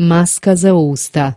Maska za usta.